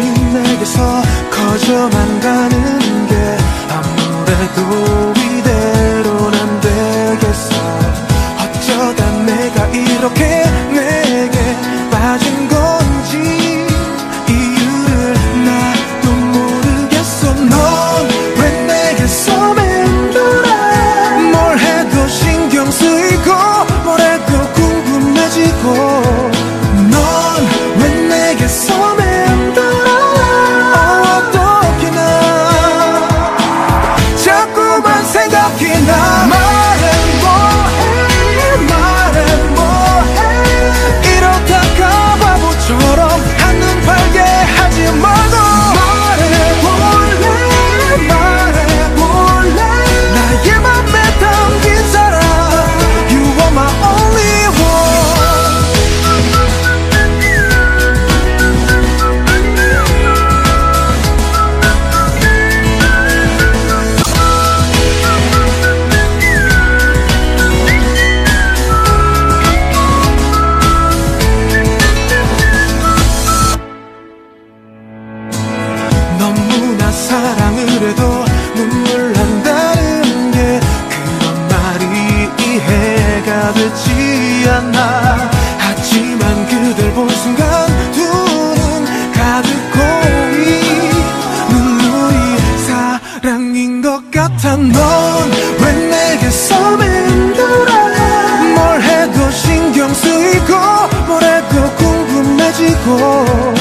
지나게서 커져만 가는 사랑을 해도 눈물 난다는 게 그런 말이 이해가 되지 않아. 하지만 그댈 본 순간 두 눈 가득 고이 눈물이 사랑인 것 같아. 넌 왜 내게서 맴돌아? 뭘 해도 신경 쓰이고 뭘 해도 궁금해지고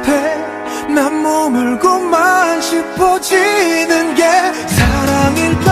앞에 난 머물고만 싶어지는 게 사랑일까?